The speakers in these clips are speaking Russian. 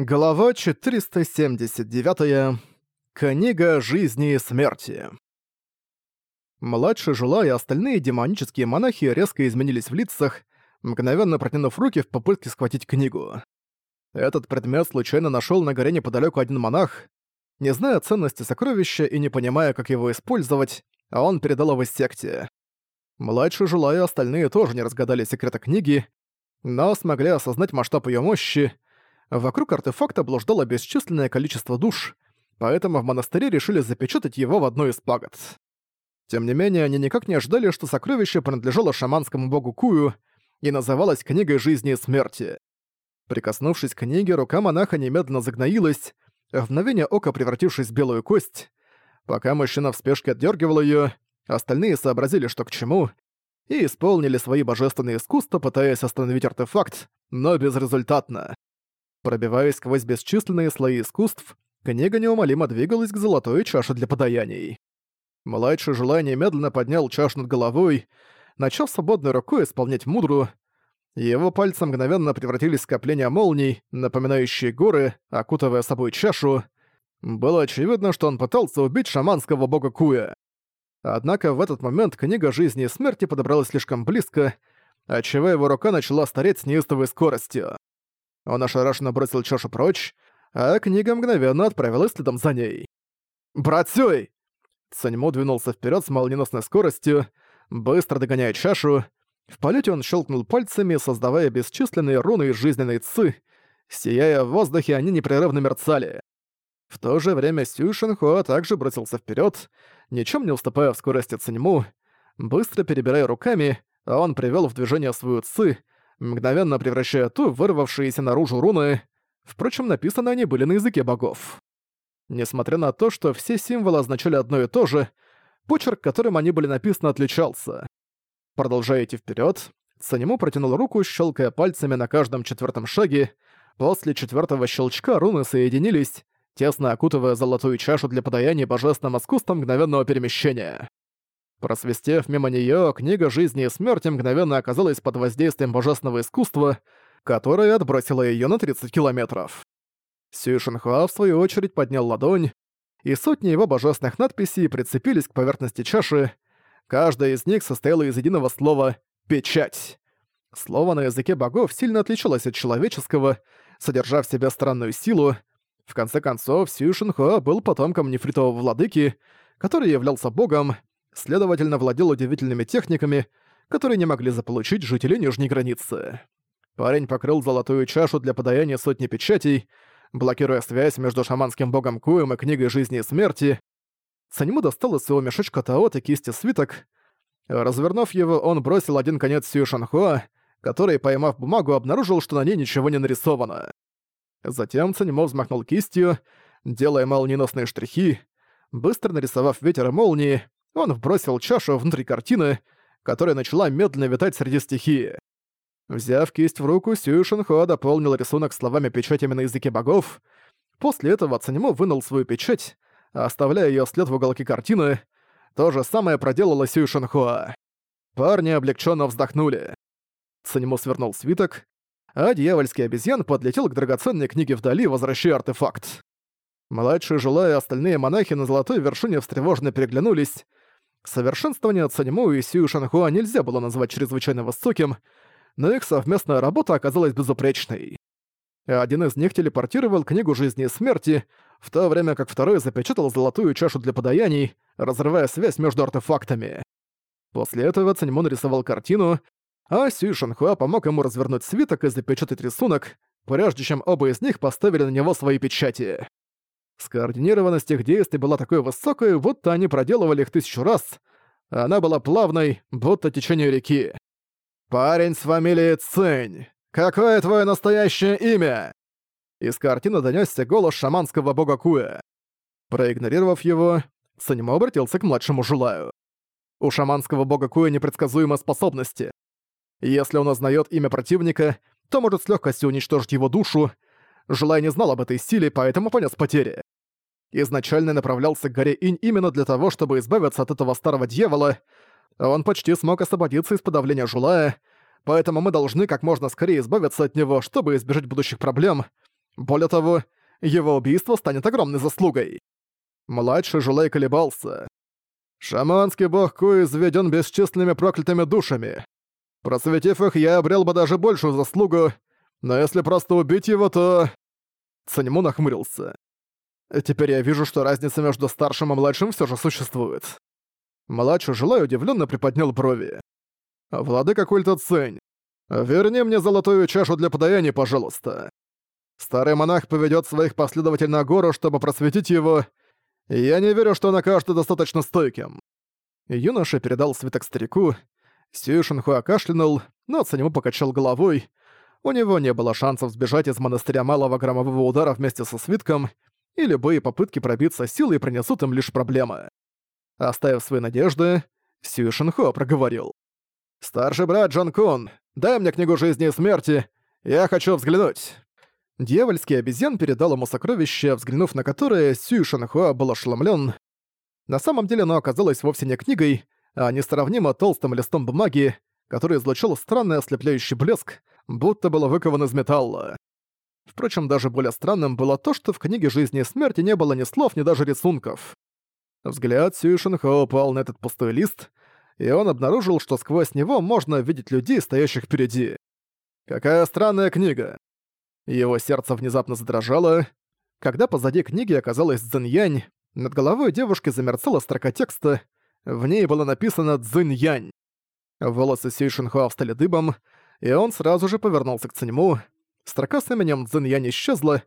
Глава 479. Книга жизни и смерти. Младший Жула и остальные демонические монахи резко изменились в лицах, мгновенно протянув руки в попытке схватить книгу. Этот предмет случайно нашел на горе неподалеку один монах. Не зная ценности сокровища и не понимая, как его использовать, а он передал его секте. Младший Жула и остальные тоже не разгадали секрета книги, но смогли осознать масштаб ее мощи, Вокруг артефакта блуждало бесчисленное количество душ, поэтому в монастыре решили запечатать его в одной из пагод. Тем не менее, они никак не ожидали, что сокровище принадлежало шаманскому богу Кую и называлось «Книгой жизни и смерти». Прикоснувшись к книге, рука монаха немедленно загноилась, в мгновение ока превратившись в белую кость. Пока мужчина в спешке отдергивал ее, остальные сообразили, что к чему, и исполнили свои божественные искусства, пытаясь остановить артефакт, но безрезультатно. Пробиваясь сквозь бесчисленные слои искусств, книга неумолимо двигалась к золотой чаше для подаяний. Младший желание медленно поднял чашу над головой, начав свободной рукой исполнять мудру. Его пальцы мгновенно превратились в скопления молний, напоминающие горы, окутывая собой чашу. Было очевидно, что он пытался убить шаманского бога Куя. Однако в этот момент книга жизни и смерти подобралась слишком близко, отчего его рука начала стареть с неистовой скоростью. Он ошарашенно бросил чашу прочь, а книга мгновенно отправилась следом за ней. «Брат Сюй!» Цаньму двинулся вперед с молниеносной скоростью, быстро догоняя чашу. В полете он щелкнул пальцами, создавая бесчисленные руны из жизненной ци. Сияя в воздухе, они непрерывно мерцали. В то же время Сюй Шинхуа также бросился вперед, ничем не уступая в скорости Циньму. Быстро перебирая руками, он привел в движение свою ци, мгновенно превращая ту вырвавшиеся наружу руны. Впрочем, написаны они были на языке богов. Несмотря на то, что все символы означали одно и то же, почерк, которым они были написаны, отличался. Продолжая идти вперед, Санему протянул руку, щелкая пальцами на каждом четвертом шаге. После четвертого щелчка руны соединились, тесно окутывая золотую чашу для подаяния божественным искусством мгновенного перемещения. Просвистев мимо неё, книга жизни и смерти мгновенно оказалась под воздействием божественного искусства, которое отбросило её на 30 километров. Сюй Шинхуа, в свою очередь, поднял ладонь, и сотни его божественных надписей прицепились к поверхности чаши. Каждая из них состояла из единого слова «печать». Слово на языке богов сильно отличалось от человеческого, содержа в себе странную силу. В конце концов, Сюй Шинхуа был потомком нефритового владыки, который являлся богом, следовательно, владел удивительными техниками, которые не могли заполучить жители Нижней границы. Парень покрыл золотую чашу для подаяния сотни печатей, блокируя связь между шаманским богом Куем и книгой жизни и смерти. Санему достал из своего мешочка Таот и кисти свиток. Развернув его, он бросил один конец Сью который, поймав бумагу, обнаружил, что на ней ничего не нарисовано. Затем Цанимо взмахнул кистью, делая молниеносные штрихи. Быстро нарисовав ветер и молнии, он вбросил чашу внутрь картины, которая начала медленно витать среди стихии. Взяв кисть в руку, Сюй Шинхуа дополнил рисунок словами-печатями на языке богов. После этого Цанимо вынул свою печать, оставляя ее след в уголке картины. То же самое проделала Сюй Шинхуа. Парни облегченно вздохнули. Цанимо свернул свиток, а дьявольский обезьян подлетел к драгоценной книге вдали, возвращая артефакт. Младшие Жула и остальные монахи на золотой вершине встревоженно переглянулись, Совершенствование Цаньму и Сью Шанхуа нельзя было назвать чрезвычайно высоким, но их совместная работа оказалась безупречной. Один из них телепортировал книгу жизни и смерти, в то время как второй запечатал золотую чашу для подаяний, разрывая связь между артефактами. После этого Цаньму нарисовал картину, а Сюй Шанхуа помог ему развернуть свиток и запечатать рисунок, прежде чем оба из них поставили на него свои печати. Скоординированность их действий была такой высокой, будто они проделывали их тысячу раз. Она была плавной, будто течение реки. «Парень с фамилией Цинь, какое твое настоящее имя?» Из картины донёсся голос шаманского бога Куя. Проигнорировав его, Циньмо обратился к младшему Жулаю. У шаманского бога Куя непредсказуемые способности. Если он узнает имя противника, то может с легкостью уничтожить его душу, Желай не знал об этой силе, поэтому понес потери. Изначально направлялся к горе Инь именно для того, чтобы избавиться от этого старого дьявола. Он почти смог освободиться из подавления Жулая, поэтому мы должны как можно скорее избавиться от него, чтобы избежать будущих проблем. Более того, его убийство станет огромной заслугой. Младший Жулей колебался. Шаманский бог Ку изведен бесчисленными проклятыми душами. Просветив их, я обрел бы даже большую заслугу, но если просто убить его, то... Цаньму нахмурился. Теперь я вижу, что разница между старшим и младшим все же существует. Младший Жулай удивленно приподнял брови. «Владыка культа Цень, верни мне золотую чашу для подаяния, пожалуйста. Старый монах поведет своих последователей на гору, чтобы просветить его, я не верю, что он окажется достаточно стойким». Юноша передал свиток старику, Сью Шинхуа кашлянул, но Цанему покачал головой. У него не было шансов сбежать из монастыря малого громового удара вместе со свитком, и любые попытки пробиться силой принесут им лишь проблемы. Оставив свои надежды, Сью Шинхуа проговорил. «Старший брат Джон Кун, дай мне книгу жизни и смерти, я хочу взглянуть». Дьявольский обезьян передал ему сокровище, взглянув на которое Сью Шинхуа был ошеломлен. На самом деле оно оказалось вовсе не книгой, а несравнимо толстым листом бумаги, который излучал странный ослепляющий блеск, будто было выкован из металла. Впрочем, даже более странным было то, что в книге «Жизни и смерти» не было ни слов, ни даже рисунков. Взгляд Сюишенхо упал на этот пустой лист, и он обнаружил, что сквозь него можно видеть людей, стоящих впереди. Какая странная книга. Его сердце внезапно задрожало. Когда позади книги оказалась Цзиньянь, над головой девушки замерцала строка текста, в ней было написано «Цзиньянь». Волосы Сюишенхуа встали дыбом, и он сразу же повернулся к Циньму. Строка с именем Цзиньянь исчезла,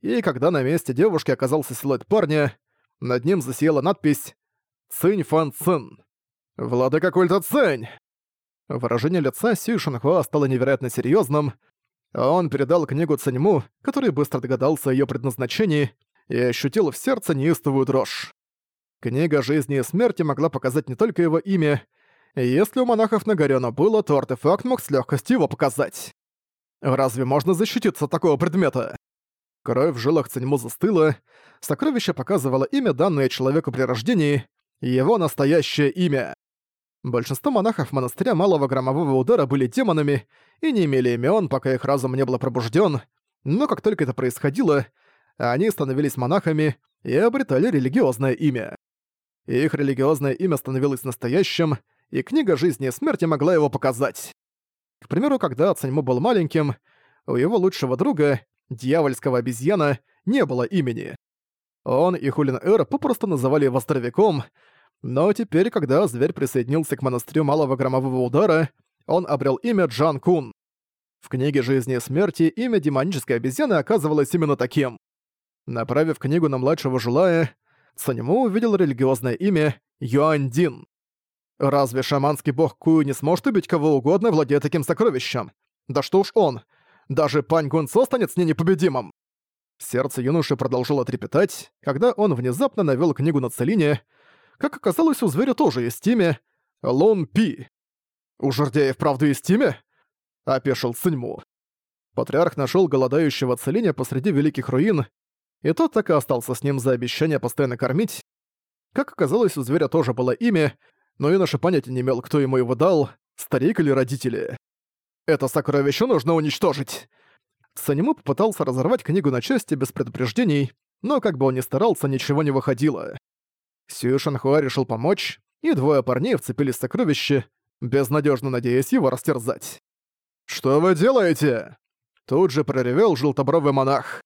и когда на месте девушки оказался силуэт парня, над ним засияла надпись «Цинь Фан Цин». «Владыка культа Цинь!» Выражение лица Сюй Шанхуа стало невероятно серьезным. Он передал книгу Циньму, который быстро догадался о её предназначении и ощутил в сердце неистовую дрожь. Книга жизни и смерти могла показать не только его имя. Если у монахов на горе оно было, то артефакт мог с легкостью его показать. Разве можно защититься от такого предмета? Кровь в жилах Циньму застыла, сокровище показывало имя, данное человеку при рождении, его настоящее имя. Большинство монахов монастыря Малого Громового Удара были демонами и не имели имен, пока их разум не был пробужден, но как только это происходило, они становились монахами и обретали религиозное имя. Их религиозное имя становилось настоящим, и книга жизни и смерти могла его показать. К примеру, когда Цаньму был маленьким, у его лучшего друга, дьявольского обезьяна, не было имени. Он и Хулин Эр попросту называли его здоровяком, но теперь, когда зверь присоединился к монастырю Малого Громового Удара, он обрел имя Джан Кун. В книге «Жизни и смерти» имя демонической обезьяны оказывалось именно таким. Направив книгу на младшего Жулая, Санему увидел религиозное имя Юандин. Разве шаманский бог Кую не сможет убить кого угодно, владея таким сокровищем? Да что уж он! Даже Пань Гунцо станет с ней непобедимым! Сердце юноши продолжило трепетать, когда он внезапно навёл книгу на Целине. Как оказалось, у зверя тоже есть имя — Лон Пи. «У жердяя вправду есть имя?» — опешил Циньму. Патриарх нашёл голодающего Целиня посреди великих руин и тот так и остался с ним за обещание постоянно кормить. Как оказалось, у зверя тоже было имя, но юноша понятия не имел, кто ему его дал, старик или родители. «Это сокровище нужно уничтожить!» Санему попытался разорвать книгу на части без предупреждений, но как бы он ни старался, ничего не выходило. Сью Шанхуа решил помочь, и двое парней вцепились в сокровище, безнадежно надеясь его растерзать. «Что вы делаете?» Тут же проревел желтобровый монах.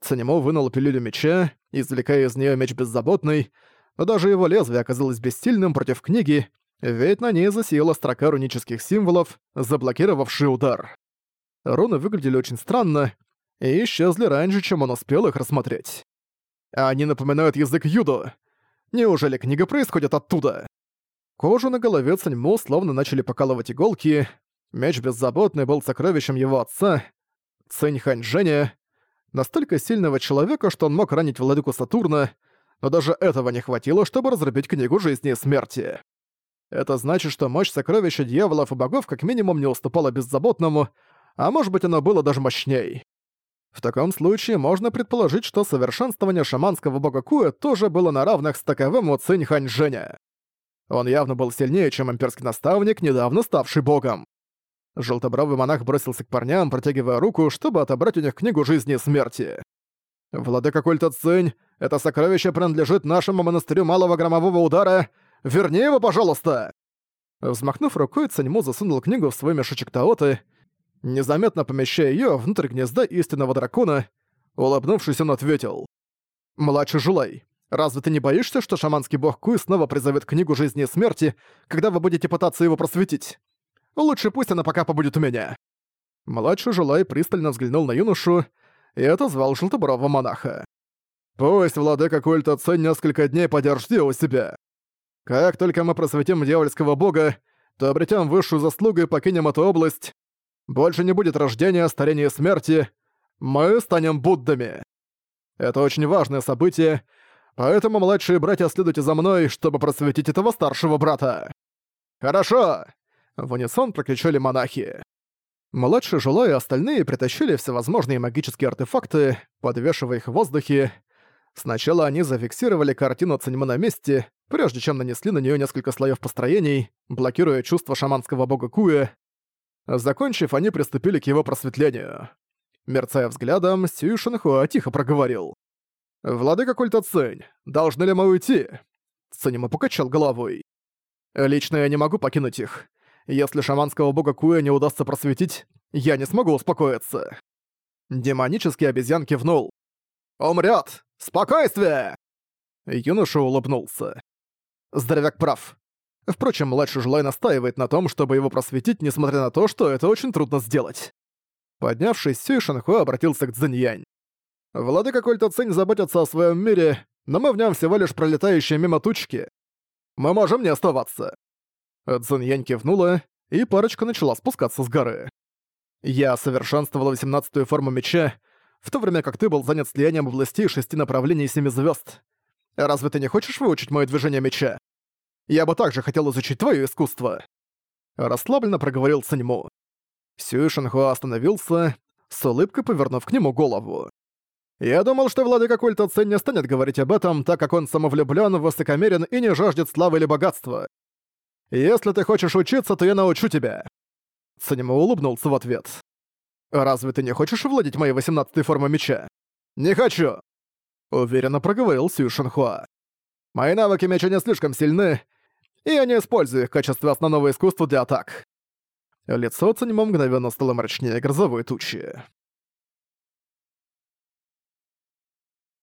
Цанимо вынул пилюлю меча, извлекая из нее меч беззаботный, но даже его лезвие оказалось бессильным против книги, ведь на ней засияла строка рунических символов, заблокировавший удар. Руны выглядели очень странно и исчезли раньше, чем он успел их рассмотреть. Они напоминают язык юдо. Неужели книга происходит оттуда? Кожу на голове Цаньму словно начали покалывать иголки. Меч беззаботный был сокровищем его отца, Цинь Ханьжэня, настолько сильного человека, что он мог ранить владыку Сатурна, но даже этого не хватило, чтобы разрубить книгу жизни и смерти. Это значит, что мощь сокровища дьяволов и богов как минимум не уступала беззаботному, а может быть оно было даже мощней. В таком случае можно предположить, что совершенствование шаманского бога Куя тоже было на равных с таковым у Цинь Ханьжэня. Он явно был сильнее, чем имперский наставник, недавно ставший богом. Желтобровый монах бросился к парням, протягивая руку, чтобы отобрать у них книгу жизни и смерти. «Владыка культа Цинь, это сокровище принадлежит нашему монастырю малого громового удара. Верни его, пожалуйста!» Взмахнув рукой, Циньму засунул книгу в свой мешочек Таоты, незаметно помещая ее внутрь гнезда истинного дракона. Улыбнувшись, он ответил. «Младший Жулай, разве ты не боишься, что шаманский бог Куй снова призовет книгу жизни и смерти, когда вы будете пытаться его просветить? Лучше пусть она пока побудет у меня». Младший Жулай пристально взглянул на юношу и отозвал желтобрового монаха. «Пусть владыка культа Цень несколько дней подержит у себя. Как только мы просветим дьявольского бога, то обретем высшую заслугу и покинем эту область. Больше не будет рождения, старения и смерти. Мы станем Буддами. Это очень важное событие, поэтому младшие братья следуйте за мной, чтобы просветить этого старшего брата. Хорошо! В унисон прокричали монахи. Младший Жулай и остальные притащили всевозможные магические артефакты, подвешивая их в воздухе. Сначала они зафиксировали картину Циньма на месте, прежде чем нанесли на нее несколько слоев построений, блокируя чувство шаманского бога Куя. Закончив, они приступили к его просветлению. Мерцая взглядом, Сюй Шинхуа тихо проговорил. «Владыка культа Цинь, должны ли мы уйти?» Циньма покачал головой. «Лично я не могу покинуть их. Если шаманского бога Куя не удастся просветить, я не смогу успокоиться». Демонический обезьян кивнул. «Умрёт! Спокойствие!» Юноша улыбнулся. Здоровяк прав. Впрочем, младший Жулай настаивает на том, чтобы его просветить, несмотря на то, что это очень трудно сделать. Поднявшись, Сюй Шанхуа обратился к Цзиньянь. «Владыка Кольта Цинь заботится о своем мире, но мы в нем всего лишь пролетающие мимо тучки. Мы можем не оставаться». Цзиньянь кивнула, и парочка начала спускаться с горы. «Я совершенствовала восемнадцатую форму меча, в то время как ты был занят слиянием областей шести направлений семи звезд. Разве ты не хочешь выучить мое движение меча? Я бы также хотел изучить твое искусство». Расслабленно проговорил Циньму. Сюй Шанхуа остановился, с улыбкой повернув к нему голову. «Я думал, что владыка культа Цинь не станет говорить об этом, так как он самовлюблён, высокомерен и не жаждет славы или богатства. Если ты хочешь учиться, то я научу тебя». Циньму улыбнулся в ответ. «Разве ты не хочешь владеть моей восемнадцатой формой меча?» «Не хочу!» Уверенно проговорил Сюй Шанхуа. «Мои навыки меча не слишком сильны, и я не использую их в качестве основного искусства для атак. Лицо Циньмо мгновенно стало мрачнее грозовой тучи.